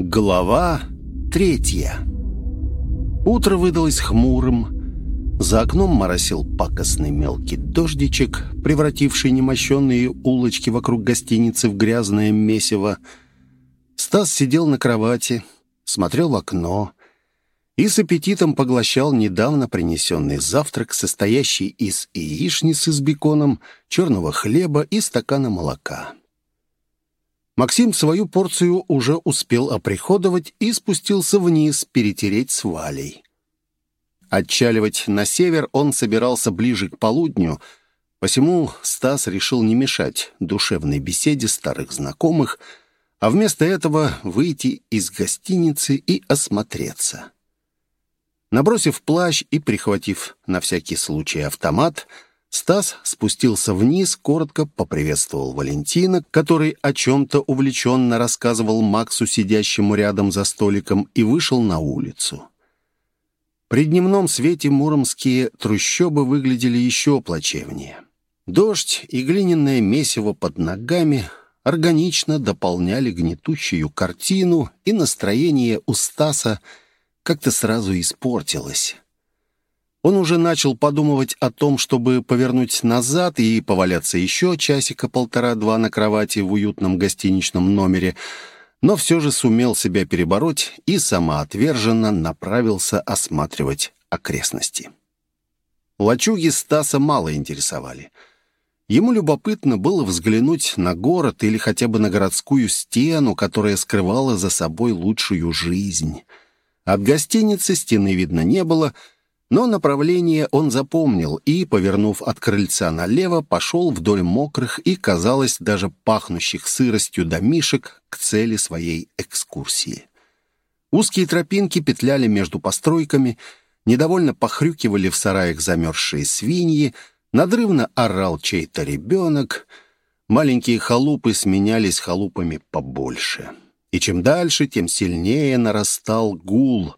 Глава третья Утро выдалось хмурым. За окном моросил пакостный мелкий дождичек, превративший немощенные улочки вокруг гостиницы в грязное месиво. Стас сидел на кровати, смотрел в окно и с аппетитом поглощал недавно принесенный завтрак, состоящий из яичницы с беконом, черного хлеба и стакана молока. Максим свою порцию уже успел оприходовать и спустился вниз перетереть с Валей. Отчаливать на север он собирался ближе к полудню, посему Стас решил не мешать душевной беседе старых знакомых, а вместо этого выйти из гостиницы и осмотреться. Набросив плащ и прихватив на всякий случай автомат — Стас спустился вниз, коротко поприветствовал Валентина, который о чем-то увлеченно рассказывал Максу, сидящему рядом за столиком, и вышел на улицу. При дневном свете муромские трущобы выглядели еще плачевнее. Дождь и глиняное месиво под ногами органично дополняли гнетущую картину, и настроение у Стаса как-то сразу испортилось. Он уже начал подумывать о том, чтобы повернуть назад и поваляться еще часика полтора-два на кровати в уютном гостиничном номере, но все же сумел себя перебороть и самоотверженно направился осматривать окрестности. Лачуги Стаса мало интересовали. Ему любопытно было взглянуть на город или хотя бы на городскую стену, которая скрывала за собой лучшую жизнь. От гостиницы стены видно не было — но направление он запомнил и, повернув от крыльца налево, пошел вдоль мокрых и, казалось, даже пахнущих сыростью домишек к цели своей экскурсии. Узкие тропинки петляли между постройками, недовольно похрюкивали в сараях замерзшие свиньи, надрывно орал чей-то ребенок, маленькие халупы сменялись халупами побольше. И чем дальше, тем сильнее нарастал гул —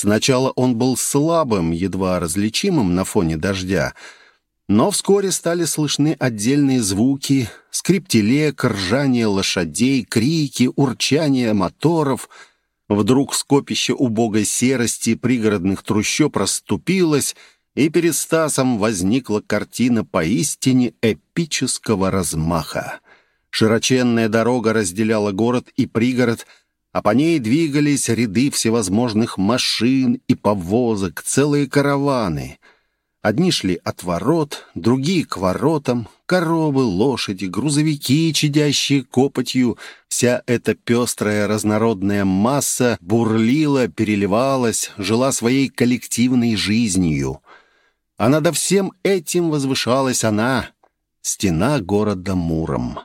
Сначала он был слабым, едва различимым на фоне дождя, но вскоре стали слышны отдельные звуки, скрип телег, ржание лошадей, крики, урчание моторов. Вдруг скопище убогой серости пригородных трущоб расступилось, и перед Стасом возникла картина поистине эпического размаха. Широченная дорога разделяла город и пригород — а по ней двигались ряды всевозможных машин и повозок, целые караваны. Одни шли от ворот, другие к воротам, коровы, лошади, грузовики, чадящие копотью. Вся эта пестрая разнородная масса бурлила, переливалась, жила своей коллективной жизнью. А над всем этим возвышалась она, стена города Муром.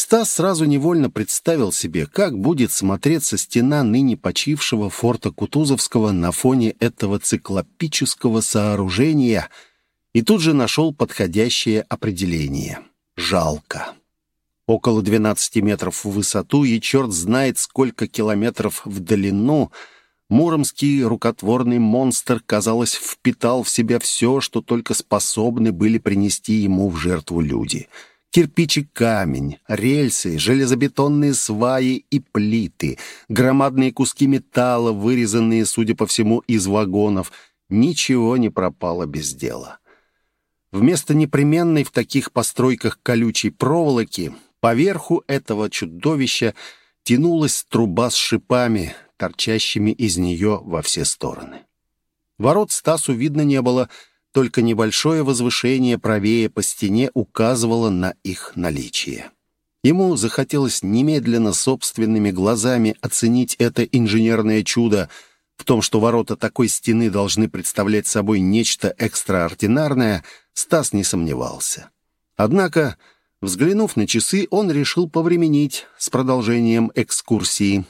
Стас сразу невольно представил себе, как будет смотреться стена ныне почившего форта Кутузовского на фоне этого циклопического сооружения, и тут же нашел подходящее определение. Жалко. Около 12 метров в высоту и черт знает сколько километров в длину Муромский рукотворный монстр, казалось, впитал в себя все, что только способны были принести ему в жертву люди — Кирпич и камень, рельсы, железобетонные сваи и плиты, громадные куски металла, вырезанные, судя по всему, из вагонов. Ничего не пропало без дела. Вместо непременной в таких постройках колючей проволоки поверху этого чудовища тянулась труба с шипами, торчащими из нее во все стороны. Ворот Стасу видно не было — только небольшое возвышение правее по стене указывало на их наличие. Ему захотелось немедленно собственными глазами оценить это инженерное чудо. В том, что ворота такой стены должны представлять собой нечто экстраординарное, Стас не сомневался. Однако, взглянув на часы, он решил повременить с продолжением экскурсии.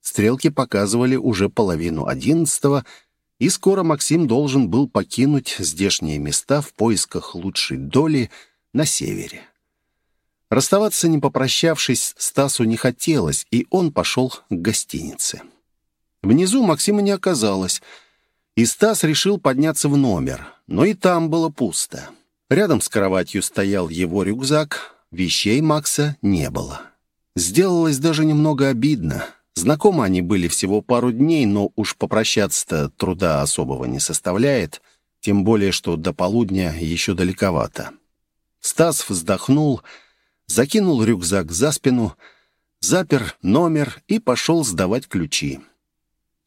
Стрелки показывали уже половину одиннадцатого, и скоро Максим должен был покинуть здешние места в поисках лучшей доли на севере. Расставаться, не попрощавшись, Стасу не хотелось, и он пошел к гостинице. Внизу Максима не оказалось, и Стас решил подняться в номер, но и там было пусто. Рядом с кроватью стоял его рюкзак, вещей Макса не было. Сделалось даже немного обидно — Знакомы они были всего пару дней, но уж попрощаться-то труда особого не составляет, тем более, что до полудня еще далековато. Стас вздохнул, закинул рюкзак за спину, запер номер и пошел сдавать ключи.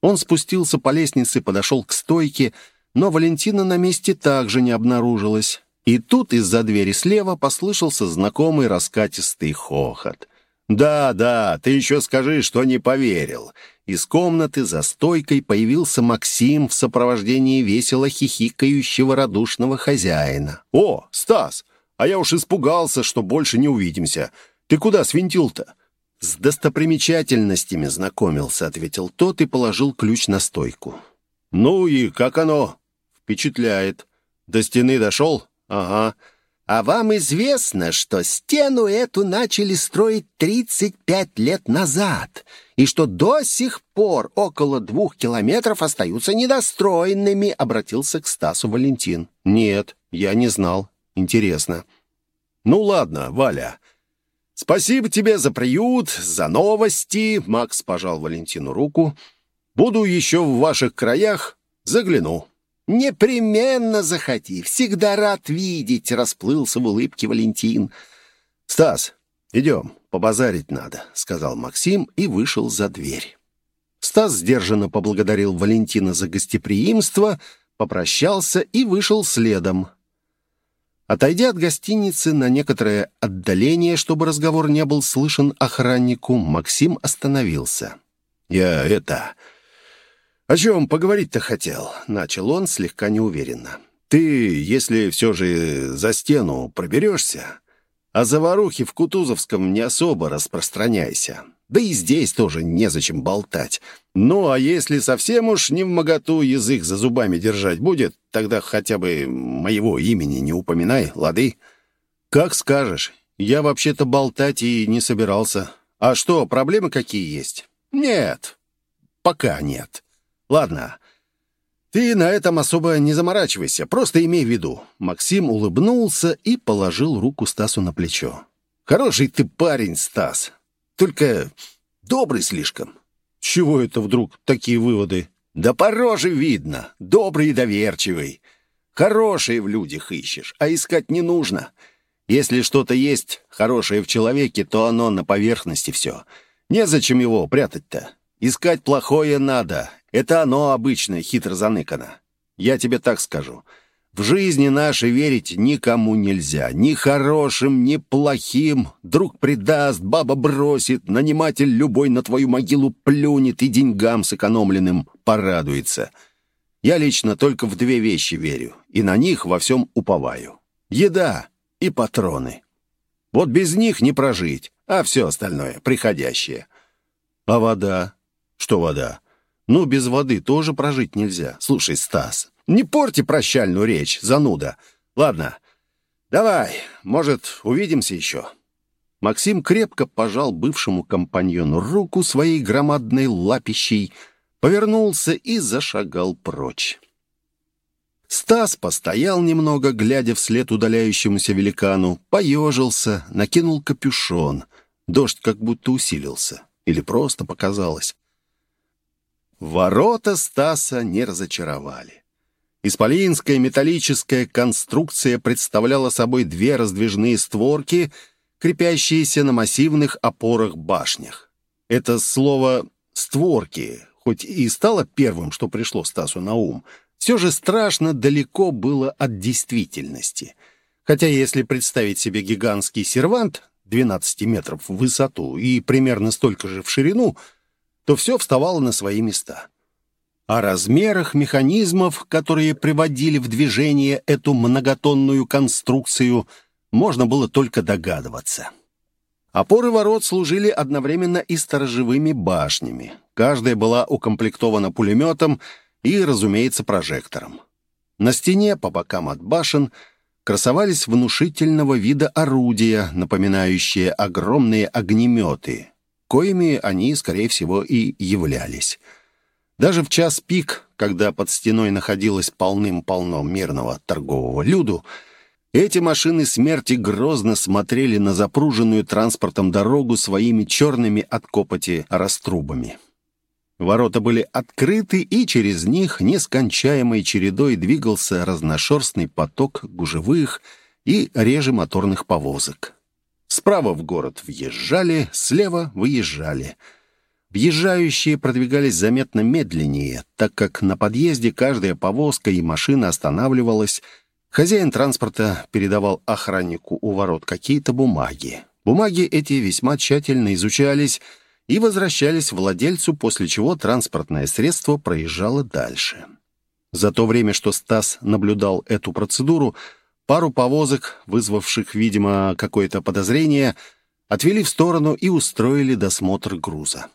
Он спустился по лестнице, подошел к стойке, но Валентина на месте также не обнаружилась. И тут из-за двери слева послышался знакомый раскатистый хохот. «Да, да, ты еще скажи, что не поверил». Из комнаты за стойкой появился Максим в сопровождении весело хихикающего радушного хозяина. «О, Стас, а я уж испугался, что больше не увидимся. Ты куда свинтил-то?» «С достопримечательностями знакомился», — ответил тот и положил ключ на стойку. «Ну и как оно?» «Впечатляет. До стены дошел?» «Ага». А вам известно, что стену эту начали строить 35 лет назад, и что до сих пор около двух километров остаются недостроенными, обратился к Стасу Валентин. Нет, я не знал. Интересно. Ну ладно, Валя. Спасибо тебе за приют, за новости. Макс пожал Валентину руку. Буду еще в ваших краях, загляну. «Непременно заходи, всегда рад видеть», — расплылся в улыбке Валентин. «Стас, идем, побазарить надо», — сказал Максим и вышел за дверь. Стас сдержанно поблагодарил Валентина за гостеприимство, попрощался и вышел следом. Отойдя от гостиницы на некоторое отдаление, чтобы разговор не был слышен охраннику, Максим остановился. «Я это... «О чем поговорить-то хотел?» — начал он слегка неуверенно. «Ты, если все же за стену проберешься, о заварухе в Кутузовском не особо распространяйся. Да и здесь тоже незачем болтать. Ну, а если совсем уж не в моготу язык за зубами держать будет, тогда хотя бы моего имени не упоминай, лады?» «Как скажешь. Я вообще-то болтать и не собирался. А что, проблемы какие есть?» «Нет, пока нет». Ладно, ты на этом особо не заморачивайся, просто имей в виду. Максим улыбнулся и положил руку Стасу на плечо. Хороший ты парень, Стас. Только добрый слишком. Чего это вдруг такие выводы? Да по роже видно. Добрый и доверчивый. Хорошее в людях ищешь, а искать не нужно. Если что-то есть хорошее в человеке, то оно на поверхности все. Незачем его прятать-то. Искать плохое надо, это оно обычно хитро заныкано. Я тебе так скажу. В жизни нашей верить никому нельзя. Ни хорошим, ни плохим. Друг предаст, баба бросит, наниматель любой на твою могилу плюнет и деньгам сэкономленным порадуется. Я лично только в две вещи верю, и на них во всем уповаю. Еда и патроны. Вот без них не прожить, а все остальное — приходящее. А вода? Что вода? Ну, без воды тоже прожить нельзя. Слушай, Стас, не порти прощальную речь, зануда. Ладно, давай, может, увидимся еще?» Максим крепко пожал бывшему компаньону руку своей громадной лапищей, повернулся и зашагал прочь. Стас постоял немного, глядя вслед удаляющемуся великану, поежился, накинул капюшон. Дождь как будто усилился. Или просто показалось. Ворота Стаса не разочаровали. Исполинская металлическая конструкция представляла собой две раздвижные створки, крепящиеся на массивных опорах-башнях. Это слово «створки», хоть и стало первым, что пришло Стасу на ум, все же страшно далеко было от действительности. Хотя если представить себе гигантский сервант 12 метров в высоту и примерно столько же в ширину – то все вставало на свои места. О размерах механизмов, которые приводили в движение эту многотонную конструкцию, можно было только догадываться. Опоры ворот служили одновременно и сторожевыми башнями. Каждая была укомплектована пулеметом и, разумеется, прожектором. На стене по бокам от башен красовались внушительного вида орудия, напоминающие огромные огнеметы, коими они, скорее всего, и являлись. Даже в час пик, когда под стеной находилось полным-полно мирного торгового люду, эти машины смерти грозно смотрели на запруженную транспортом дорогу своими черными от копоти раструбами. Ворота были открыты, и через них нескончаемой чередой двигался разношерстный поток гужевых и реже моторных повозок. Справа в город въезжали, слева выезжали. Въезжающие продвигались заметно медленнее, так как на подъезде каждая повозка и машина останавливалась. Хозяин транспорта передавал охраннику у ворот какие-то бумаги. Бумаги эти весьма тщательно изучались, и возвращались владельцу, после чего транспортное средство проезжало дальше. За то время, что Стас наблюдал эту процедуру, пару повозок, вызвавших, видимо, какое-то подозрение, отвели в сторону и устроили досмотр груза.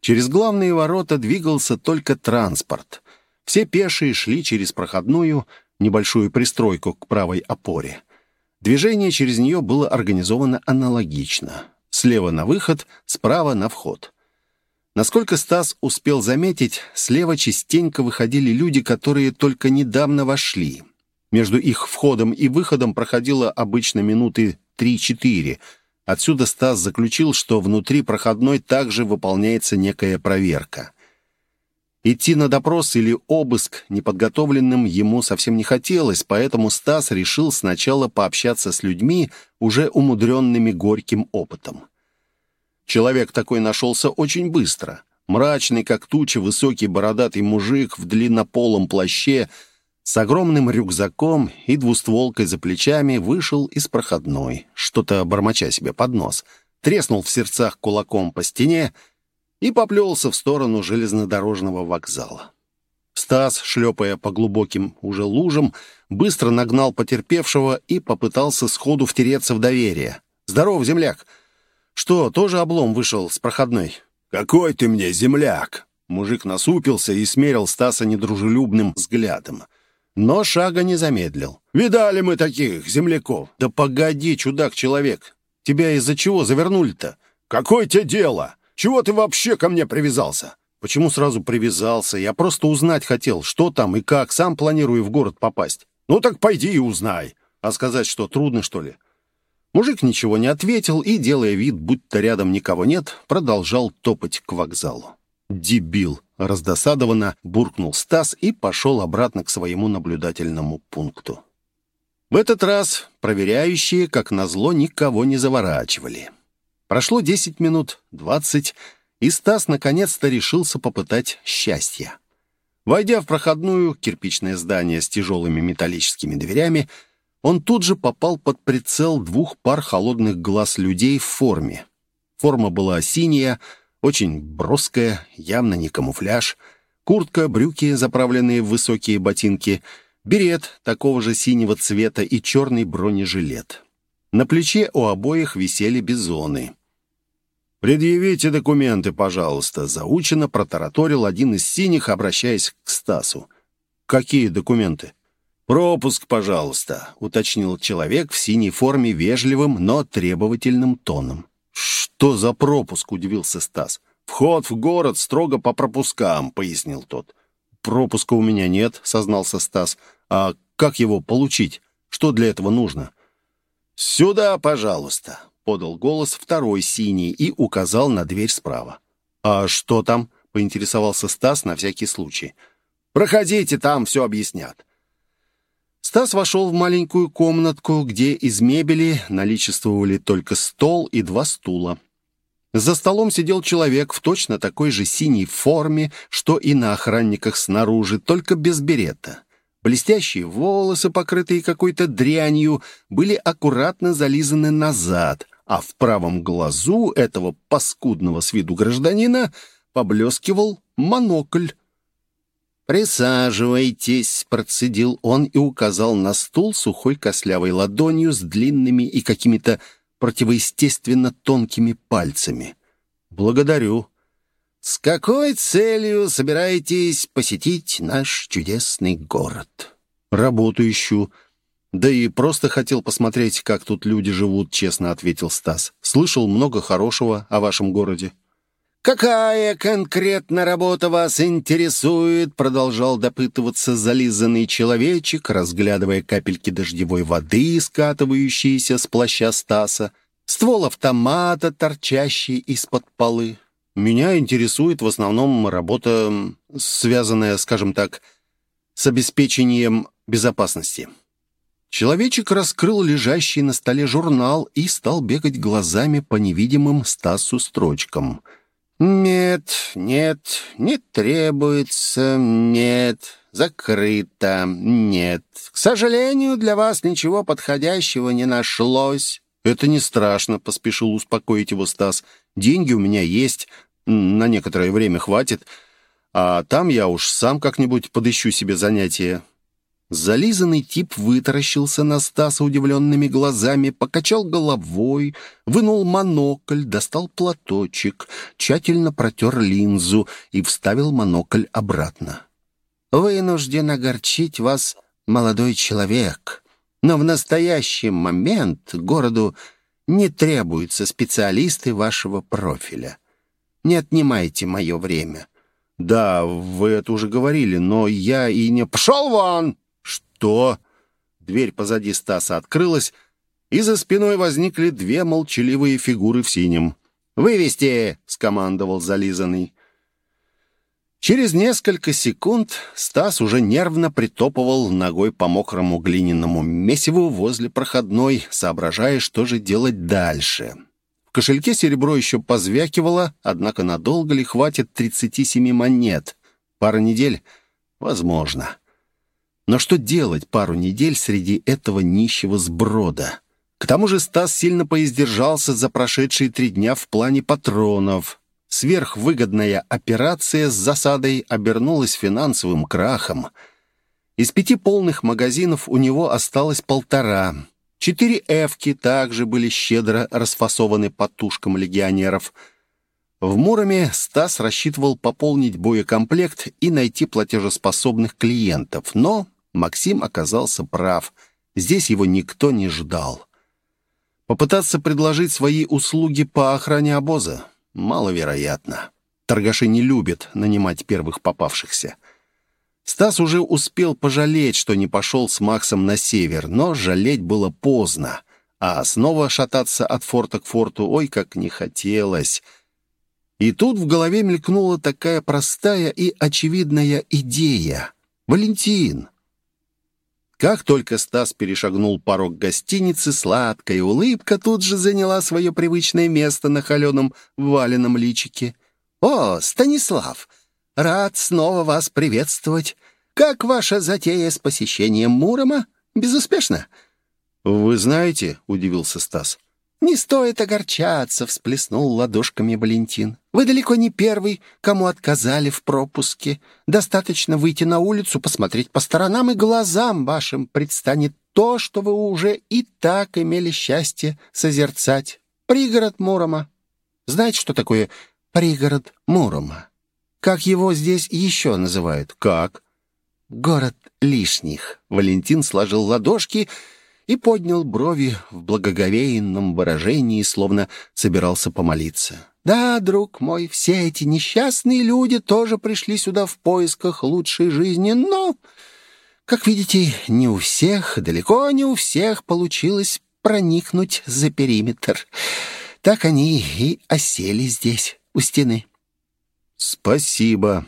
Через главные ворота двигался только транспорт. Все пешие шли через проходную, небольшую пристройку к правой опоре. Движение через нее было организовано аналогично. Слева на выход, справа на вход. Насколько Стас успел заметить, слева частенько выходили люди, которые только недавно вошли. Между их входом и выходом проходило обычно минуты 3-4. Отсюда Стас заключил, что внутри проходной также выполняется некая проверка. Идти на допрос или обыск неподготовленным ему совсем не хотелось, поэтому Стас решил сначала пообщаться с людьми, уже умудренными горьким опытом. Человек такой нашелся очень быстро. Мрачный, как туча, высокий бородатый мужик в длиннополом плаще с огромным рюкзаком и двустволкой за плечами вышел из проходной, что-то бормоча себе под нос, треснул в сердцах кулаком по стене и поплелся в сторону железнодорожного вокзала. Стас, шлепая по глубоким уже лужам, быстро нагнал потерпевшего и попытался сходу втереться в доверие. «Здоров, земляк! Что, тоже облом вышел с проходной?» «Какой ты мне земляк!» Мужик насупился и смерил Стаса недружелюбным взглядом. Но шага не замедлил. «Видали мы таких земляков!» «Да погоди, чудак-человек! Тебя из-за чего завернули-то?» «Какое тебе дело? Чего ты вообще ко мне привязался?» «Почему сразу привязался? Я просто узнать хотел, что там и как. Сам планирую в город попасть». «Ну так пойди и узнай». «А сказать что, трудно, что ли?» Мужик ничего не ответил и, делая вид, будто рядом никого нет, продолжал топать к вокзалу. «Дебил!» — раздосадованно буркнул Стас и пошел обратно к своему наблюдательному пункту. В этот раз проверяющие, как назло, никого не заворачивали. Прошло десять минут, двадцать, и Стас наконец-то решился попытать счастья. Войдя в проходную, кирпичное здание с тяжелыми металлическими дверями, он тут же попал под прицел двух пар холодных глаз людей в форме. Форма была синяя, очень броская, явно не камуфляж. Куртка, брюки, заправленные в высокие ботинки, берет такого же синего цвета и черный бронежилет. На плече у обоих висели бизоны. «Предъявите документы, пожалуйста», — заучено протараторил один из синих, обращаясь к Стасу. «Какие документы?» «Пропуск, пожалуйста», — уточнил человек в синей форме вежливым, но требовательным тоном. «Что за пропуск?» — удивился Стас. «Вход в город строго по пропускам», — пояснил тот. «Пропуска у меня нет», — сознался Стас. «А как его получить? Что для этого нужно?» «Сюда, пожалуйста», — подал голос второй синий и указал на дверь справа. «А что там?» — поинтересовался Стас на всякий случай. «Проходите, там все объяснят». Стас вошел в маленькую комнатку, где из мебели наличествовали только стол и два стула. За столом сидел человек в точно такой же синей форме, что и на охранниках снаружи, только без берета. Блестящие волосы, покрытые какой-то дрянью, были аккуратно зализаны назад, а в правом глазу этого паскудного с виду гражданина поблескивал монокль. «Присаживайтесь», — процедил он и указал на стул сухой кослявой ладонью с длинными и какими-то противоестественно тонкими пальцами. «Благодарю». «С какой целью собираетесь посетить наш чудесный город?» «Работу ищу». «Да и просто хотел посмотреть, как тут люди живут», — честно ответил Стас. «Слышал много хорошего о вашем городе». «Какая конкретно работа вас интересует?» Продолжал допытываться зализанный человечек, разглядывая капельки дождевой воды, скатывающиеся с плаща Стаса, ствол автомата, торчащий из-под полы. Меня интересует в основном работа, связанная, скажем так, с обеспечением безопасности. Человечек раскрыл лежащий на столе журнал и стал бегать глазами по невидимым Стасу строчкам. «Нет, нет, не требуется, нет, закрыто, нет. К сожалению, для вас ничего подходящего не нашлось». «Это не страшно», — поспешил успокоить его Стас. «Деньги у меня есть, на некоторое время хватит, а там я уж сам как-нибудь подыщу себе занятие. Зализанный тип вытаращился на Стаса удивленными глазами, покачал головой, вынул монокль, достал платочек, тщательно протер линзу и вставил монокль обратно. «Вынужден огорчить вас, молодой человек, но в настоящий момент городу не требуются специалисты вашего профиля. Не отнимайте мое время». «Да, вы это уже говорили, но я и не...» «Пошел вон!» «Что?» Дверь позади Стаса открылась, и за спиной возникли две молчаливые фигуры в синем. «Вывести!» — скомандовал зализанный. Через несколько секунд Стас уже нервно притопывал ногой по мокрому глиняному месиву возле проходной, соображая, что же делать дальше. В кошельке серебро еще позвякивало, однако надолго ли хватит 37 монет? Пара недель? Возможно. Но что делать пару недель среди этого нищего сброда? К тому же Стас сильно поиздержался за прошедшие три дня в плане патронов. Сверхвыгодная операция с засадой обернулась финансовым крахом. Из пяти полных магазинов у него осталось полтора. Четыре «Эвки» также были щедро расфасованы по тушкам легионеров. В Муроме Стас рассчитывал пополнить боекомплект и найти платежеспособных клиентов, но Максим оказался прав. Здесь его никто не ждал. Попытаться предложить свои услуги по охране обоза? Маловероятно. Торгаши не любят нанимать первых попавшихся. Стас уже успел пожалеть, что не пошел с Максом на север, но жалеть было поздно. А снова шататься от форта к форту, ой, как не хотелось. И тут в голове мелькнула такая простая и очевидная идея. «Валентин, как только Стас перешагнул порог гостиницы, сладкая улыбка тут же заняла свое привычное место на холеном валеном личике. «О, Станислав, рад снова вас приветствовать. Как ваша затея с посещением Мурома? Безуспешно?» «Вы знаете», — удивился Стас, «Не стоит огорчаться», — всплеснул ладошками Валентин. «Вы далеко не первый, кому отказали в пропуске. Достаточно выйти на улицу, посмотреть по сторонам, и глазам вашим предстанет то, что вы уже и так имели счастье созерцать. Пригород Мурома. Знаете, что такое пригород Мурома? Как его здесь еще называют? Как? Город лишних. Валентин сложил ладошки и поднял брови в благоговейном выражении, словно собирался помолиться. «Да, друг мой, все эти несчастные люди тоже пришли сюда в поисках лучшей жизни, но, как видите, не у всех, далеко не у всех получилось проникнуть за периметр. Так они и осели здесь, у стены». «Спасибо.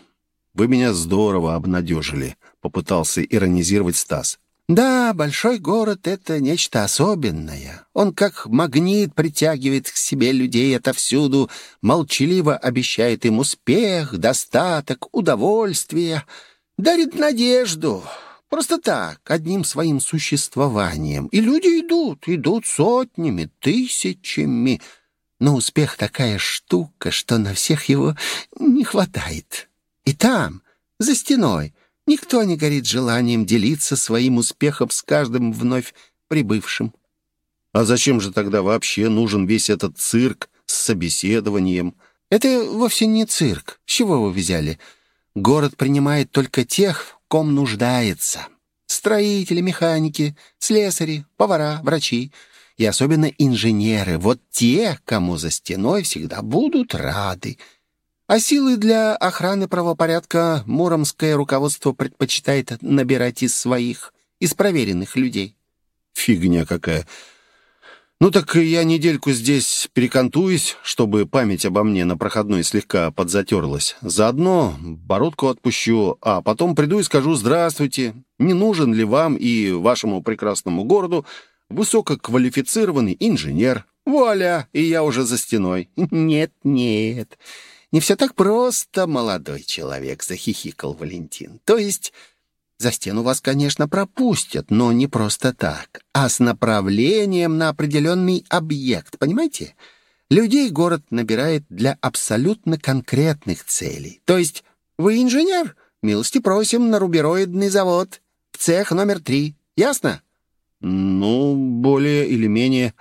Вы меня здорово обнадежили», — попытался иронизировать Стас. Да, большой город — это нечто особенное. Он как магнит притягивает к себе людей отовсюду, молчаливо обещает им успех, достаток, удовольствие, дарит надежду. Просто так, одним своим существованием. И люди идут, идут сотнями, тысячами. Но успех такая штука, что на всех его не хватает. И там, за стеной, Никто не горит желанием делиться своим успехом с каждым вновь прибывшим. А зачем же тогда вообще нужен весь этот цирк с собеседованием? Это вовсе не цирк. С чего вы взяли? Город принимает только тех, в ком нуждается. Строители, механики, слесари, повара, врачи и особенно инженеры. Вот те, кому за стеной всегда будут рады. А силы для охраны правопорядка муромское руководство предпочитает набирать из своих, из проверенных людей. Фигня какая. «Ну так я недельку здесь перекантуюсь, чтобы память обо мне на проходной слегка подзатерлась. Заодно бородку отпущу, а потом приду и скажу «Здравствуйте, не нужен ли вам и вашему прекрасному городу высококвалифицированный инженер?» Вуаля, и я уже за стеной. «Нет, нет, не все так просто, молодой человек», — захихикал Валентин. «То есть за стену вас, конечно, пропустят, но не просто так, а с направлением на определенный объект, понимаете? Людей город набирает для абсолютно конкретных целей. То есть вы инженер? Милости просим на рубероидный завод, в цех номер три. Ясно? Ну, более или менее.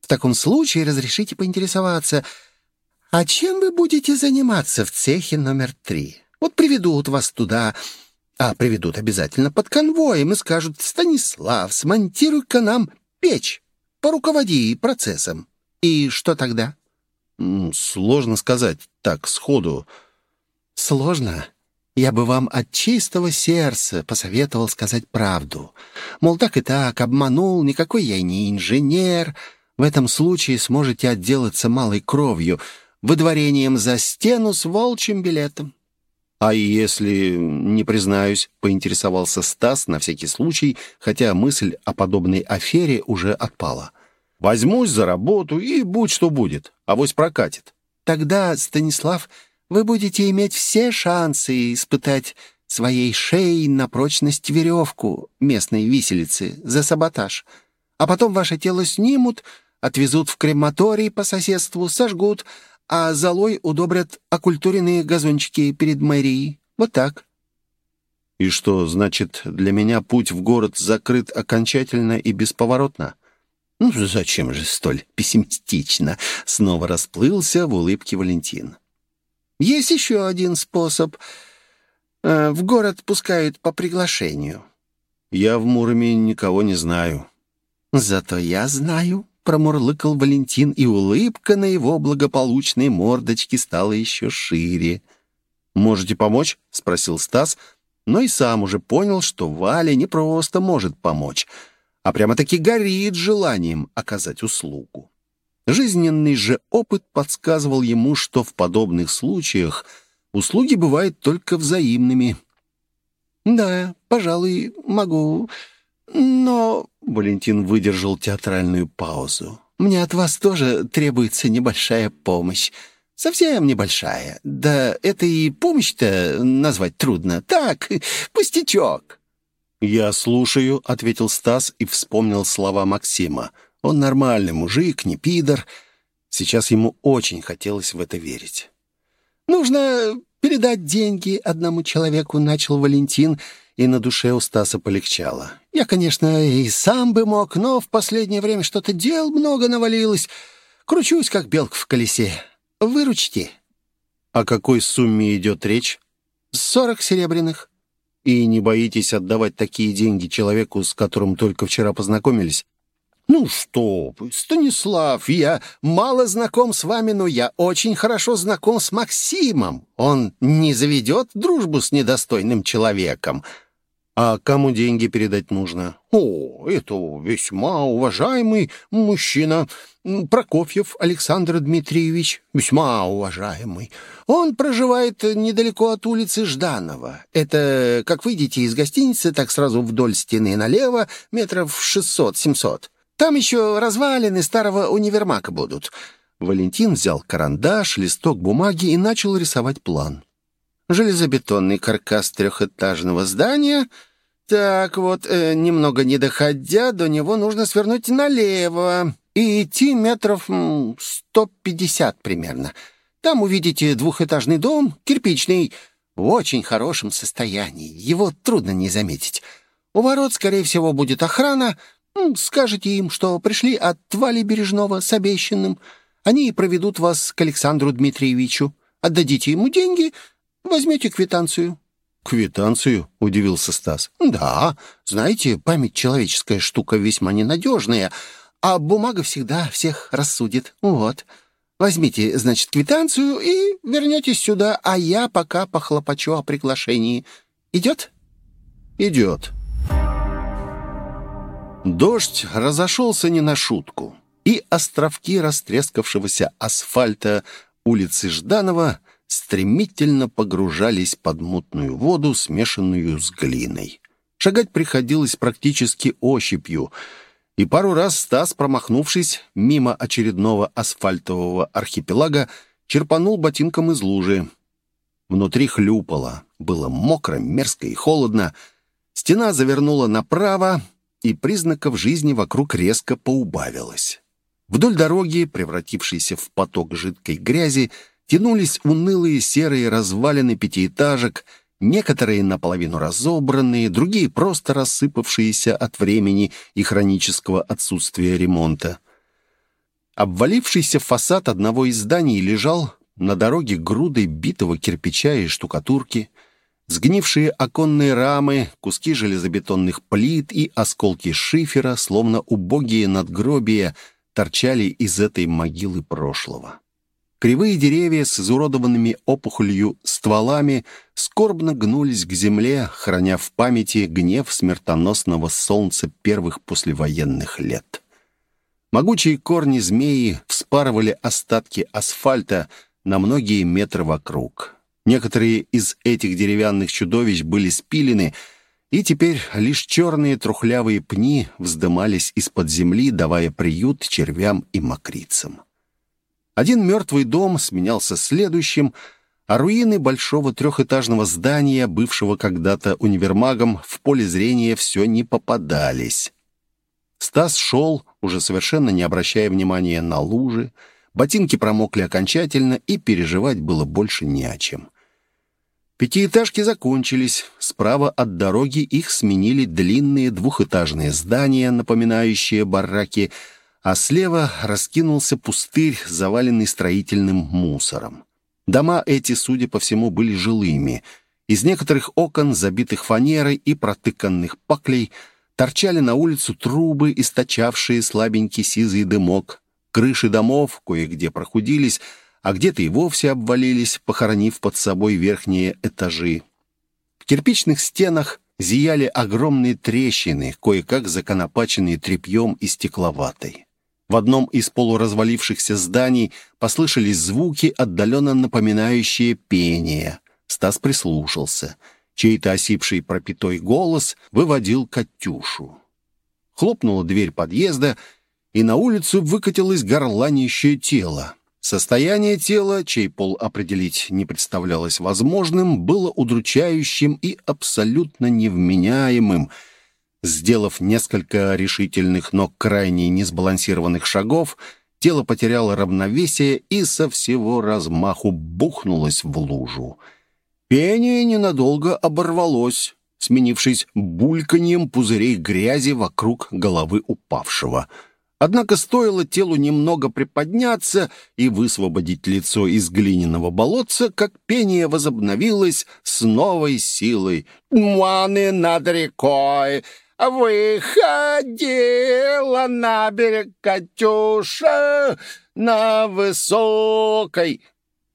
В таком случае разрешите поинтересоваться, а чем вы будете заниматься в цехе номер три? Вот приведут вас туда а приведут обязательно под конвоем и скажут «Станислав, смонтируй-ка нам печь, поруководи процессом». И что тогда? Сложно сказать так, сходу. Сложно? Я бы вам от чистого сердца посоветовал сказать правду. Мол, так и так, обманул, никакой я не инженер. В этом случае сможете отделаться малой кровью, выдворением за стену с волчьим билетом. «А если не признаюсь?» — поинтересовался Стас на всякий случай, хотя мысль о подобной афере уже отпала. «Возьмусь за работу и будь что будет, авось прокатит». «Тогда, Станислав, вы будете иметь все шансы испытать своей шеей на прочность веревку местной виселицы за саботаж. А потом ваше тело снимут, отвезут в крематорий по соседству, сожгут, а золой удобрят окультуренные газончики перед мэрией. Вот так». «И что, значит, для меня путь в город закрыт окончательно и бесповоротно?» «Ну, зачем же столь пессимистично?» — снова расплылся в улыбке Валентин. «Есть еще один способ. Э, в город пускают по приглашению». «Я в Муроме никого не знаю». «Зато я знаю», промурлыкал Валентин, и улыбка на его благополучной мордочке стала еще шире. «Можете помочь?» — спросил Стас, но и сам уже понял, что Валя не просто может помочь, а прямо-таки горит желанием оказать услугу. Жизненный же опыт подсказывал ему, что в подобных случаях услуги бывают только взаимными. «Да, пожалуй, могу, но Валентин выдержал театральную паузу. «Мне от вас тоже требуется небольшая помощь. Совсем небольшая. Да это и помощь-то назвать трудно. Так, пустячок». «Я слушаю», — ответил Стас и вспомнил слова Максима. «Он нормальный мужик, не пидор». Сейчас ему очень хотелось в это верить. «Нужно передать деньги одному человеку», — начал Валентин, — и на душе у Стаса полегчало. «Я, конечно, и сам бы мог, но в последнее время что-то дел много навалилось. Кручусь, как белка в колесе. Выручите». «О какой сумме идет речь?» «Сорок серебряных». «И не боитесь отдавать такие деньги человеку, с которым только вчера познакомились?» «Ну что вы, Станислав, я мало знаком с вами, но я очень хорошо знаком с Максимом. Он не заведет дружбу с недостойным человеком». А кому деньги передать нужно? О, это весьма уважаемый мужчина. Прокофьев Александр Дмитриевич. Весьма уважаемый. Он проживает недалеко от улицы Жданова. Это, как выйдете из гостиницы, так сразу вдоль стены налево, метров шестьсот-семьсот. Там еще развалины старого универмага будут. Валентин взял карандаш, листок бумаги и начал рисовать план железобетонный каркас трехэтажного здания. Так вот, э, немного не доходя, до него нужно свернуть налево и идти метров сто пятьдесят примерно. Там увидите двухэтажный дом, кирпичный, в очень хорошем состоянии. Его трудно не заметить. У ворот, скорее всего, будет охрана. Скажите им, что пришли от Вали Бережного с обещанным. Они проведут вас к Александру Дмитриевичу. Отдадите ему деньги — Возьмите квитанцию». «Квитанцию?» — удивился Стас. «Да, знаете, память человеческая штука весьма ненадежная, а бумага всегда всех рассудит. Вот. Возьмите, значит, квитанцию и вернетесь сюда, а я пока похлопочу о приглашении. Идет?» «Идет». Дождь разошелся не на шутку. и островки растрескавшегося асфальта улицы Жданова стремительно погружались под мутную воду, смешанную с глиной. Шагать приходилось практически ощупью, и пару раз Стас, промахнувшись мимо очередного асфальтового архипелага, черпанул ботинком из лужи. Внутри хлюпало, было мокро, мерзко и холодно. Стена завернула направо, и признаков жизни вокруг резко поубавилось. Вдоль дороги, превратившейся в поток жидкой грязи, тянулись унылые серые развалины пятиэтажек, некоторые наполовину разобранные, другие просто рассыпавшиеся от времени и хронического отсутствия ремонта. Обвалившийся фасад одного из зданий лежал на дороге грудой битого кирпича и штукатурки, сгнившие оконные рамы, куски железобетонных плит и осколки шифера, словно убогие надгробия, торчали из этой могилы прошлого. Кривые деревья с изуродованными опухолью стволами скорбно гнулись к земле, храня в памяти гнев смертоносного солнца первых послевоенных лет. Могучие корни змеи вспарывали остатки асфальта на многие метры вокруг. Некоторые из этих деревянных чудовищ были спилены, и теперь лишь черные трухлявые пни вздымались из-под земли, давая приют червям и мокрицам. Один мертвый дом сменялся следующим, а руины большого трехэтажного здания, бывшего когда-то универмагом, в поле зрения все не попадались. Стас шел, уже совершенно не обращая внимания на лужи, ботинки промокли окончательно, и переживать было больше не о чем. Пятиэтажки закончились. Справа от дороги их сменили длинные двухэтажные здания, напоминающие бараки – а слева раскинулся пустырь, заваленный строительным мусором. Дома эти, судя по всему, были жилыми. Из некоторых окон, забитых фанерой и протыканных паклей, торчали на улицу трубы, источавшие слабенький сизый дымок. Крыши домов кое-где прохудились, а где-то и вовсе обвалились, похоронив под собой верхние этажи. В кирпичных стенах зияли огромные трещины, кое-как законопаченные тряпьем и стекловатой. В одном из полуразвалившихся зданий послышались звуки, отдаленно напоминающие пение. Стас прислушался. Чей-то осипший пропитой голос выводил Катюшу. Хлопнула дверь подъезда, и на улицу выкатилось горланящее тело. Состояние тела, чей пол определить не представлялось возможным, было удручающим и абсолютно невменяемым — Сделав несколько решительных, но крайне несбалансированных шагов, тело потеряло равновесие и со всего размаху бухнулось в лужу. Пение ненадолго оборвалось, сменившись бульканьем пузырей грязи вокруг головы упавшего. Однако стоило телу немного приподняться и высвободить лицо из глиняного болотца, как пение возобновилось с новой силой. «Муаны над рекой!» Выходила на берег Катюша на высокой.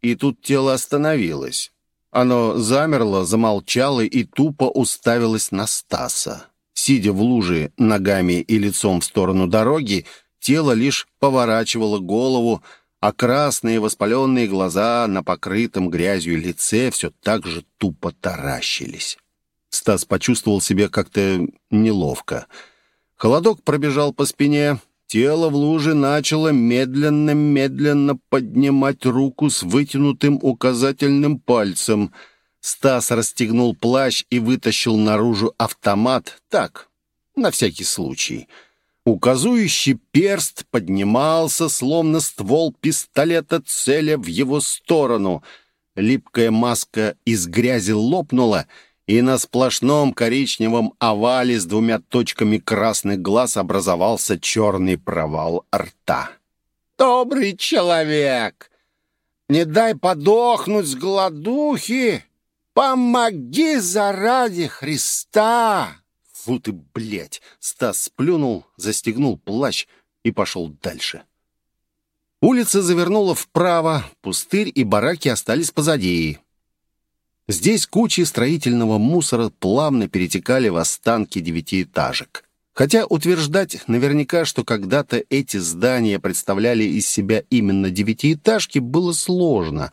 И тут тело остановилось. Оно замерло, замолчало и тупо уставилось на Стаса. Сидя в луже ногами и лицом в сторону дороги, тело лишь поворачивало голову, а красные воспаленные глаза на покрытом грязью лице все так же тупо таращились. Стас почувствовал себя как-то неловко. Холодок пробежал по спине. Тело в луже начало медленно-медленно поднимать руку с вытянутым указательным пальцем. Стас расстегнул плащ и вытащил наружу автомат. Так, на всякий случай. Указующий перст поднимался, словно ствол пистолета, целя в его сторону. Липкая маска из грязи лопнула — и на сплошном коричневом овале с двумя точками красных глаз образовался черный провал рта. «Добрый человек! Не дай подохнуть с голодухи! Помоги заради Христа!» «Фу ты, блядь!» Стас сплюнул, застегнул плащ и пошел дальше. Улица завернула вправо, пустырь и бараки остались позади. Здесь кучи строительного мусора плавно перетекали в останки девятиэтажек. Хотя утверждать наверняка, что когда-то эти здания представляли из себя именно девятиэтажки, было сложно.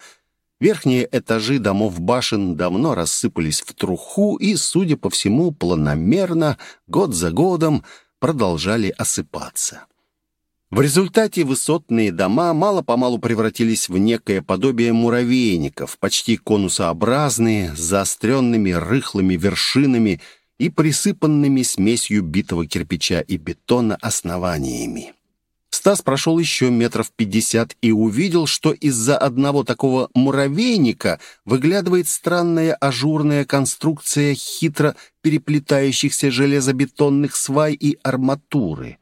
Верхние этажи домов башен давно рассыпались в труху и, судя по всему, планомерно, год за годом, продолжали осыпаться. В результате высотные дома мало-помалу превратились в некое подобие муравейников, почти конусообразные, с заостренными рыхлыми вершинами и присыпанными смесью битого кирпича и бетона основаниями. Стас прошел еще метров пятьдесят и увидел, что из-за одного такого муравейника выглядывает странная ажурная конструкция хитро переплетающихся железобетонных свай и арматуры.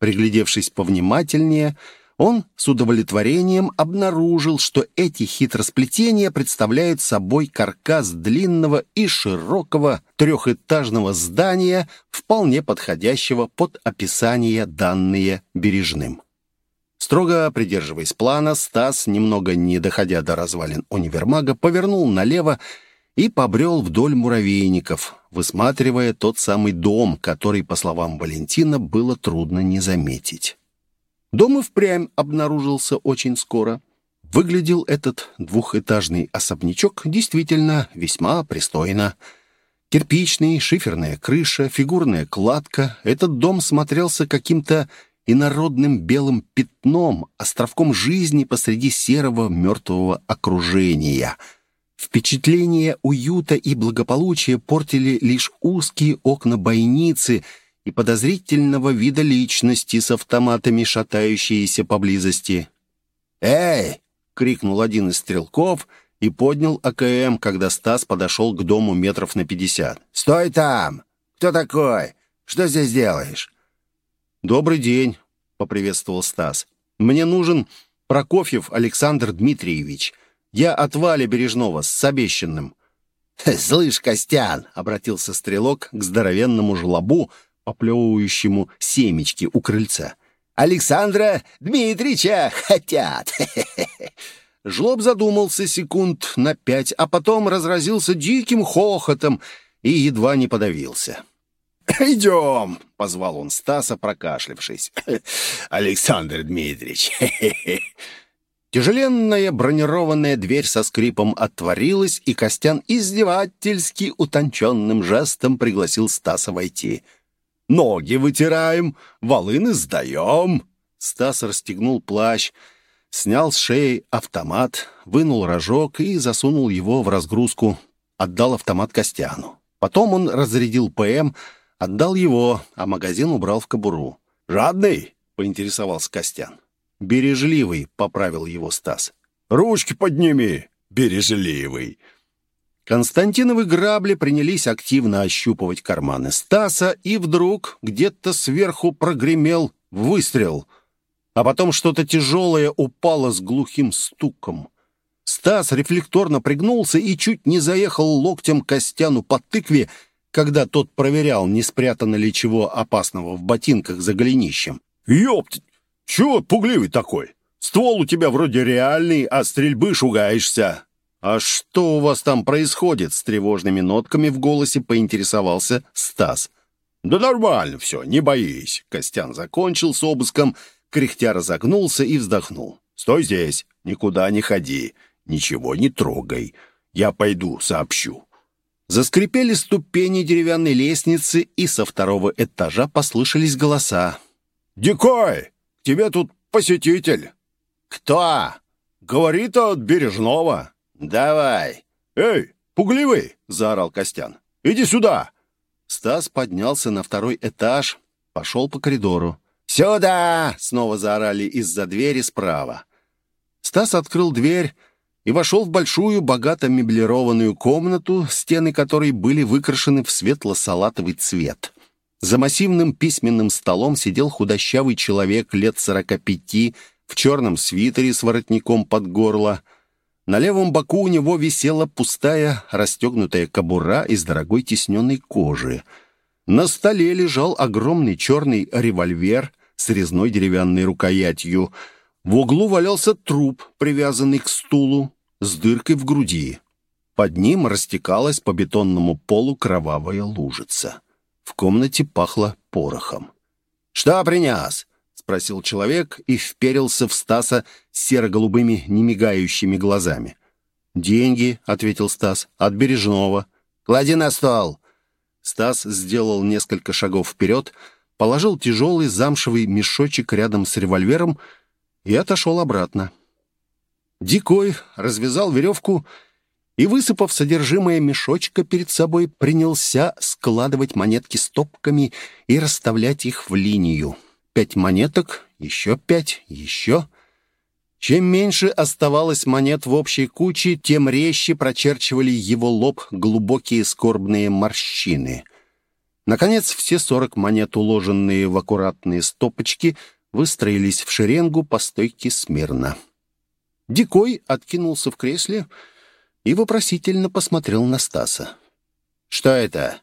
Приглядевшись повнимательнее, он с удовлетворением обнаружил, что эти хитросплетения представляют собой каркас длинного и широкого трехэтажного здания, вполне подходящего под описание, данные Бережным. Строго придерживаясь плана, Стас, немного не доходя до развалин универмага, повернул налево и побрел вдоль муравейников, высматривая тот самый дом, который, по словам Валентина, было трудно не заметить. Дом и впрямь обнаружился очень скоро. Выглядел этот двухэтажный особнячок действительно весьма пристойно. Кирпичный, шиферная крыша, фигурная кладка. Этот дом смотрелся каким-то инородным белым пятном, островком жизни посреди серого мертвого окружения. Впечатление уюта и благополучия портили лишь узкие окна бойницы — и подозрительного вида личности с автоматами, шатающиеся поблизости. «Эй!» — крикнул один из стрелков и поднял АКМ, когда Стас подошел к дому метров на пятьдесят. «Стой там! Кто такой? Что здесь делаешь?» «Добрый день», — поприветствовал Стас. «Мне нужен Прокофьев Александр Дмитриевич. Я от Вали Бережного с обещанным». «Слышь, Костян!» — обратился стрелок к здоровенному жлобу, оплевывающему семечки у крыльца. «Александра Дмитрича хотят!» Жлоб задумался секунд на пять, а потом разразился диким хохотом и едва не подавился. «Идем!» — позвал он Стаса, прокашлявшись. «Александр Дмитриевич!» Тяжеленная бронированная дверь со скрипом отворилась, и Костян издевательски утонченным жестом пригласил Стаса войти — Ноги вытираем, волыны сдаем». Стас расстегнул плащ, снял с шеи автомат, вынул рожок и засунул его в разгрузку, отдал автомат Костяну. Потом он разрядил ПМ, отдал его, а магазин убрал в кобуру. «Жадный?» — поинтересовался Костян. «Бережливый», — поправил его Стас. «Ручки подними, бережливый». Константиновы грабли принялись активно ощупывать карманы Стаса, и вдруг где-то сверху прогремел выстрел, а потом что-то тяжелое упало с глухим стуком. Стас рефлекторно пригнулся и чуть не заехал локтем Костяну по тыкве, когда тот проверял, не спрятано ли чего опасного в ботинках за голенищем. «Ёпт! Чего пугливый такой? Ствол у тебя вроде реальный, а стрельбы шугаешься. «А что у вас там происходит?» С тревожными нотками в голосе поинтересовался Стас. «Да нормально все, не боись». Костян закончил с обыском, кряхтя разогнулся и вздохнул. «Стой здесь, никуда не ходи, ничего не трогай. Я пойду, сообщу». Заскрипели ступени деревянной лестницы, и со второго этажа послышались голоса. «Дикой, тебе тут посетитель». «Кто?» «Говорит от Бережного». «Давай!» «Эй, пугливый!» — заорал Костян. «Иди сюда!» Стас поднялся на второй этаж, пошел по коридору. «Сюда!» — снова заорали из-за двери справа. Стас открыл дверь и вошел в большую, богато меблированную комнату, стены которой были выкрашены в светло-салатовый цвет. За массивным письменным столом сидел худощавый человек лет сорока пяти в черном свитере с воротником под горло — на левом боку у него висела пустая, расстегнутая кобура из дорогой тисненной кожи. На столе лежал огромный черный револьвер с резной деревянной рукоятью. В углу валялся труп, привязанный к стулу, с дыркой в груди. Под ним растекалась по бетонному полу кровавая лужица. Комнате пахло порохом. «Что принес?» — спросил человек и вперился в Стаса серо-голубыми, немигающими глазами. «Деньги», — ответил Стас, — «от Бережного». «Клади на стол». Стас сделал несколько шагов вперед, положил тяжелый замшевый мешочек рядом с револьвером и отошел обратно. Дикой развязал веревку и, высыпав содержимое мешочка перед собой, принялся складывать монетки стопками и расставлять их в линию. Пять монеток, еще пять, еще... Чем меньше оставалось монет в общей куче, тем резче прочерчивали его лоб глубокие скорбные морщины. Наконец, все сорок монет, уложенные в аккуратные стопочки, выстроились в шеренгу по стойке смирно. Дикой откинулся в кресле и вопросительно посмотрел на Стаса. «Что это?»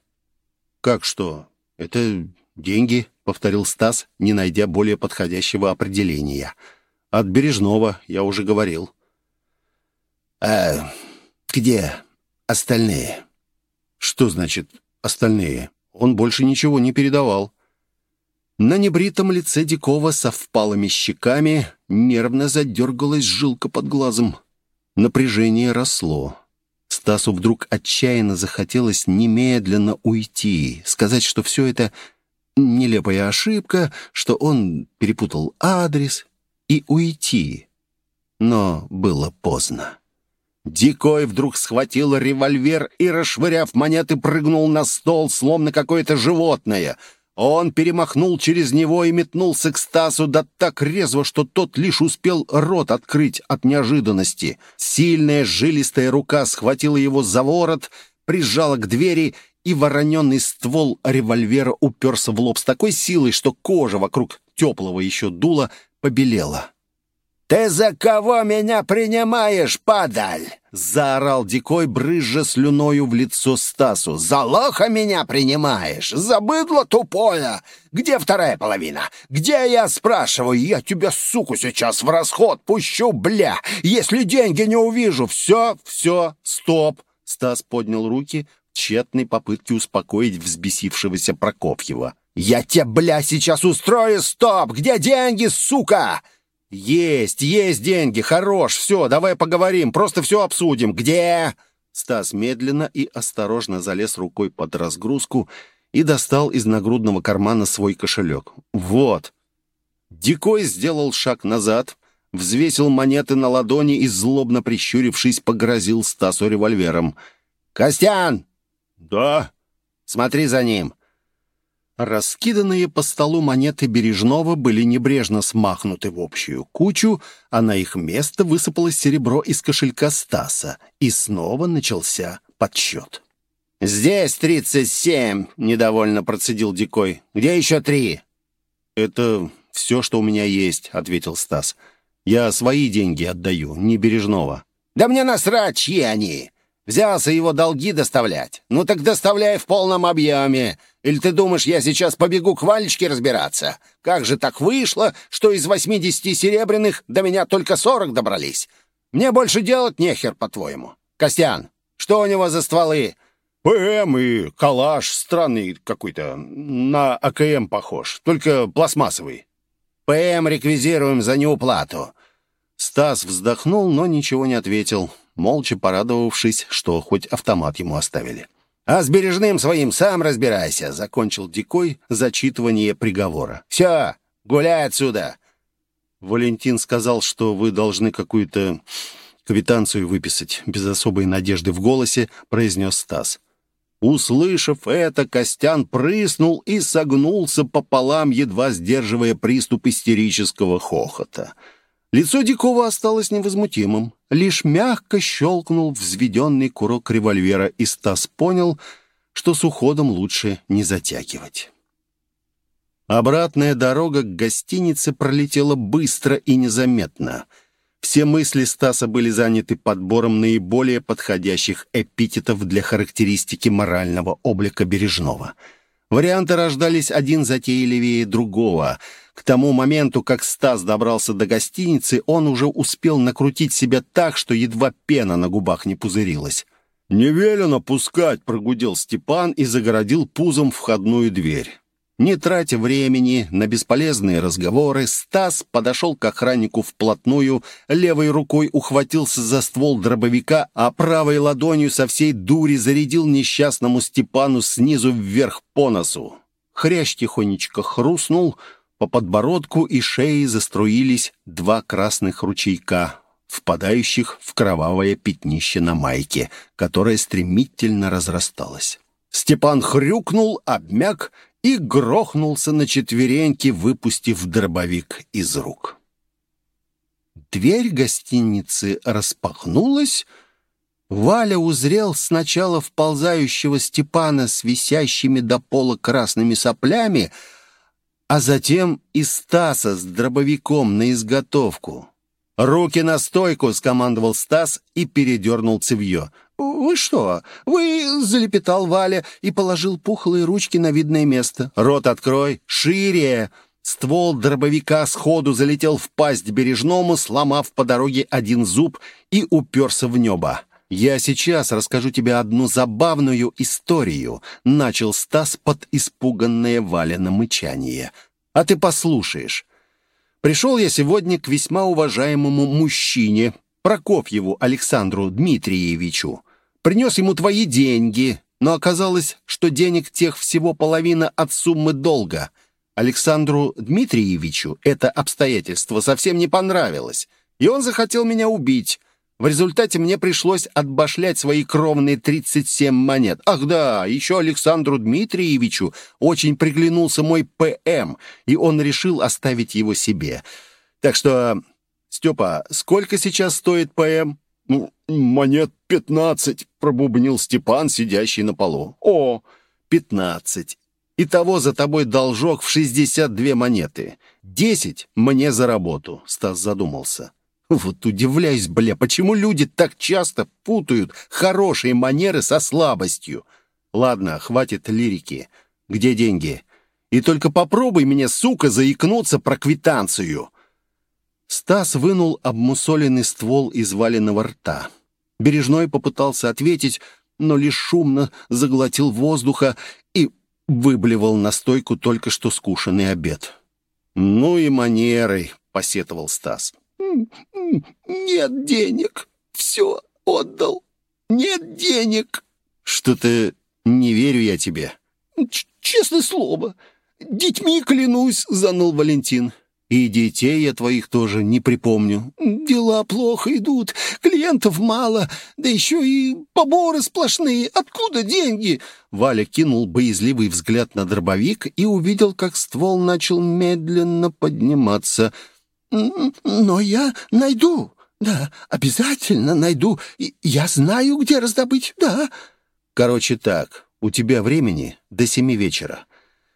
«Как что? Это деньги», — повторил Стас, не найдя более подходящего определения — от Бережного, я уже говорил. «А где остальные?» «Что значит «остальные»? Он больше ничего не передавал». На небритом лице Дикова со впалыми щеками нервно задергалась жилка под глазом. Напряжение росло. Стасу вдруг отчаянно захотелось немедленно уйти, сказать, что все это нелепая ошибка, что он перепутал адрес и уйти. Но было поздно. Дикой вдруг схватил револьвер и, расшвыряв монеты, прыгнул на стол, словно какое-то животное. Он перемахнул через него и метнулся к Стасу, да так резво, что тот лишь успел рот открыть от неожиданности. Сильная жилистая рука схватила его за ворот, прижала к двери, и вороненный ствол револьвера уперся в лоб с такой силой, что кожа вокруг теплого еще дула побелела. «Ты за кого меня принимаешь, падаль?» — заорал Дикой, брызжа слюною в лицо Стасу. «За лоха меня принимаешь? За быдло тупое? Где вторая половина? Где я, спрашиваю? Я тебя, суку, сейчас в расход пущу, бля! Если деньги не увижу, все, все, стоп!» Стас поднял руки в тщетной попытке успокоить взбесившегося Прокофьева. «Я тебе, бля, сейчас устрою стоп! Где деньги, сука?» «Есть, есть деньги, хорош, все, давай поговорим, просто все обсудим. Где?» Стас медленно и осторожно залез рукой под разгрузку и достал из нагрудного кармана свой кошелек. «Вот». Дикой сделал шаг назад, взвесил монеты на ладони и, злобно прищурившись, погрозил Стасу револьвером. «Костян!» «Да?» «Смотри за ним. Раскиданные по столу монеты Бережного были небрежно смахнуты в общую кучу, а на их место высыпалось серебро из кошелька Стаса, и снова начался подсчет. «Здесь тридцать семь!» — недовольно процедил Дикой. «Где еще три?» «Это все, что у меня есть», — ответил Стас. «Я свои деньги отдаю, не Бережного». «Да мне насрать, чьи они! Взялся его долги доставлять. Ну так доставляй в полном объеме. Или ты думаешь, я сейчас побегу к Валечке разбираться? Как же так вышло, что из восьмидесяти серебряных до меня только сорок добрались? Мне больше делать нехер, по-твоему. Костян, что у него за стволы?» ПМ и калаш странный какой-то, на АКМ похож, только пластмассовый. ПМ реквизируем за неуплату. Стас вздохнул, но ничего не ответил молча порадовавшись, что хоть автомат ему оставили. «А с бережным своим сам разбирайся», — закончил Дикой зачитывание приговора. «Все, гуляй отсюда!» Валентин сказал, что вы должны какую-то квитанцию выписать. Без особой надежды в голосе произнес Стас. Услышав это, Костян прыснул и согнулся пополам, едва сдерживая приступ истерического хохота. Лицо Дикова осталось невозмутимым. Лишь мягко щелкнул взведенный курок револьвера, и Стас понял, что с уходом лучше не затягивать. Обратная дорога к гостинице пролетела быстро и незаметно. Все мысли Стаса были заняты подбором наиболее подходящих эпитетов для характеристики морального облика Бережного. Варианты рождались один затейливее другого — к тому моменту, как Стас добрался до гостиницы, он уже успел накрутить себя так, что едва пена на губах не пузырилась. «Не велено пускать», — прогудел Степан и загородил пузом входную дверь. Не тратя времени на бесполезные разговоры, Стас подошел к охраннику вплотную, левой рукой ухватился за ствол дробовика, а правой ладонью со всей дури зарядил несчастному Степану снизу вверх по носу. Хрящ тихонечко хрустнул, по подбородку и шее заструились два красных ручейка, впадающих в кровавое пятнище на майке, которое стремительно разрасталось. Степан хрюкнул, обмяк и грохнулся на четвереньки, выпустив дробовик из рук. Дверь гостиницы распахнулась. Валя узрел сначала вползающего Степана с висящими до пола красными соплями, а затем и Стаса с дробовиком на изготовку. «Руки на стойку!» — скомандовал Стас и передернул цевье. «Вы что? Вы...» — залепетал Валя и положил пухлые ручки на видное место. «Рот открой! Шире!» Ствол дробовика сходу залетел в пасть бережному, сломав по дороге один зуб и уперся в небо. «Я сейчас расскажу тебе одну забавную историю», — начал Стас под испуганное Валя мычание. «А ты послушаешь. Пришел я сегодня к весьма уважаемому мужчине, Прокопьеву Александру Дмитриевичу. Принес ему твои деньги, но оказалось, что денег тех всего половина от суммы долга. Александру Дмитриевичу это обстоятельство совсем не понравилось, и он захотел меня убить. В результате мне пришлось отбашлять свои кровные 37 монет. Ах да, еще Александру Дмитриевичу очень приглянулся мой ПМ, и он решил оставить его себе. Так что, Степа, сколько сейчас стоит ПМ? «Ну, монет пятнадцать», — пробубнил Степан, сидящий на полу. «О, пятнадцать. Итого за тобой должок в шестьдесят две монеты. Десять мне за работу», — Стас задумался. Вот удивляюсь, бля, почему люди так часто путают хорошие манеры со слабостью. Ладно, хватит лирики. Где деньги? И только попробуй мне, сука, заикнуться про квитанцию. Стас вынул обмусоленный ствол из валенного рта. Бережной попытался ответить, но лишь шумно заглотил воздуха и выблевал на стойку только что скушенный обед. «Ну и манеры», — посетовал Стас. «Нет денег. Все отдал. Нет денег». «Что-то не верю я тебе». Ч «Честное слово. Детьми клянусь», — заныл Валентин. «И детей я твоих тоже не припомню». «Дела плохо идут, клиентов мало, да еще и поборы сплошные. Откуда деньги?» Валя кинул боязливый взгляд на дробовик и увидел, как ствол начал медленно подниматься — «Но я найду, да, обязательно найду. Я знаю, где раздобыть, да». «Короче так, у тебя времени до семи вечера.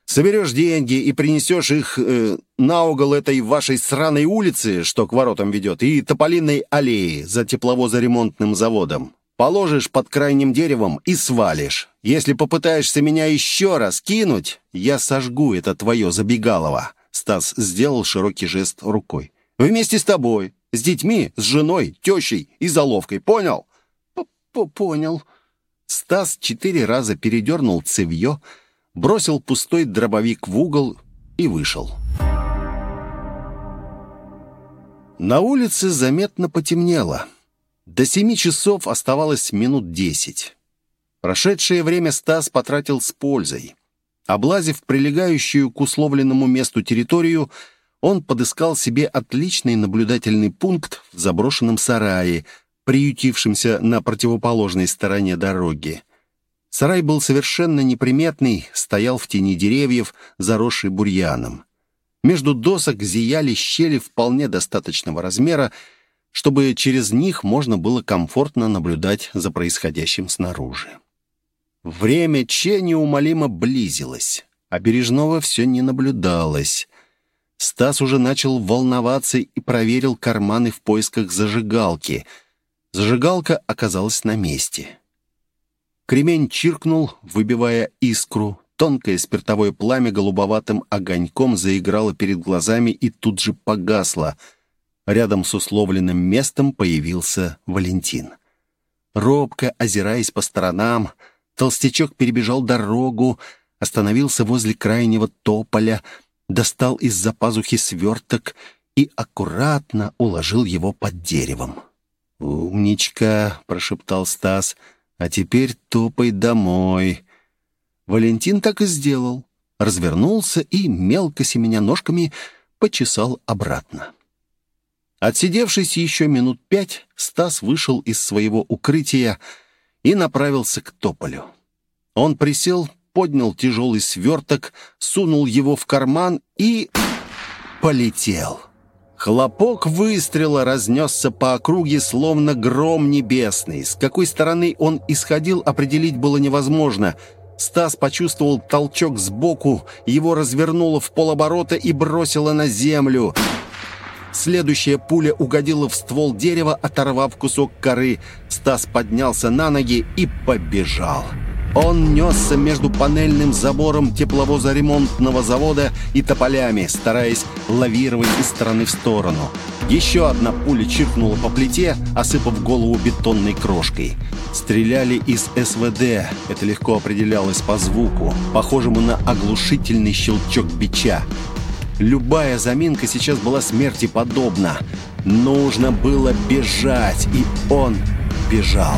Соберешь деньги и принесешь их э, на угол этой вашей сраной улицы, что к воротам ведет, и тополиной аллеи за тепловозоремонтным заводом. Положишь под крайним деревом и свалишь. Если попытаешься меня еще раз кинуть, я сожгу это твое забегалово». Стас сделал широкий жест рукой. «Вместе с тобой, с детьми, с женой, тещей и заловкой, понял?» «Понял». Стас четыре раза передернул цевье, бросил пустой дробовик в угол и вышел. На улице заметно потемнело. До семи часов оставалось минут десять. Прошедшее время Стас потратил с пользой. Облазив прилегающую к условленному месту территорию, он подыскал себе отличный наблюдательный пункт в заброшенном сарае, приютившемся на противоположной стороне дороги. Сарай был совершенно неприметный, стоял в тени деревьев, заросший бурьяном. Между досок зияли щели вполне достаточного размера, чтобы через них можно было комфортно наблюдать за происходящим снаружи. Время Че неумолимо близилось, а Бережного все не наблюдалось. Стас уже начал волноваться и проверил карманы в поисках зажигалки. Зажигалка оказалась на месте. Кремень чиркнул, выбивая искру. Тонкое спиртовое пламя голубоватым огоньком заиграло перед глазами и тут же погасло. Рядом с условленным местом появился Валентин. Робко, озираясь по сторонам, Толстячок перебежал дорогу, остановился возле крайнего тополя, достал из-за пазухи сверток и аккуратно уложил его под деревом. «Умничка!» — прошептал Стас. «А теперь топай домой». Валентин так и сделал. Развернулся и, мелко семеня ножками, почесал обратно. Отсидевшись еще минут пять, Стас вышел из своего укрытия и направился к тополю. Он присел, поднял тяжелый сверток, сунул его в карман и... полетел. Хлопок выстрела разнесся по округе, словно гром небесный. С какой стороны он исходил, определить было невозможно. Стас почувствовал толчок сбоку, его развернуло в полоборота и бросило на землю. Следующая пуля угодила в ствол дерева, оторвав кусок коры. Стас поднялся на ноги и побежал. Он несся между панельным забором тепловоза ремонтного завода и тополями, стараясь лавировать из стороны в сторону. Еще одна пуля чиркнула по плите, осыпав голову бетонной крошкой. Стреляли из СВД. Это легко определялось по звуку, похожему на оглушительный щелчок бича. Любая заминка сейчас была смерти подобна. Нужно было бежать, и он бежал.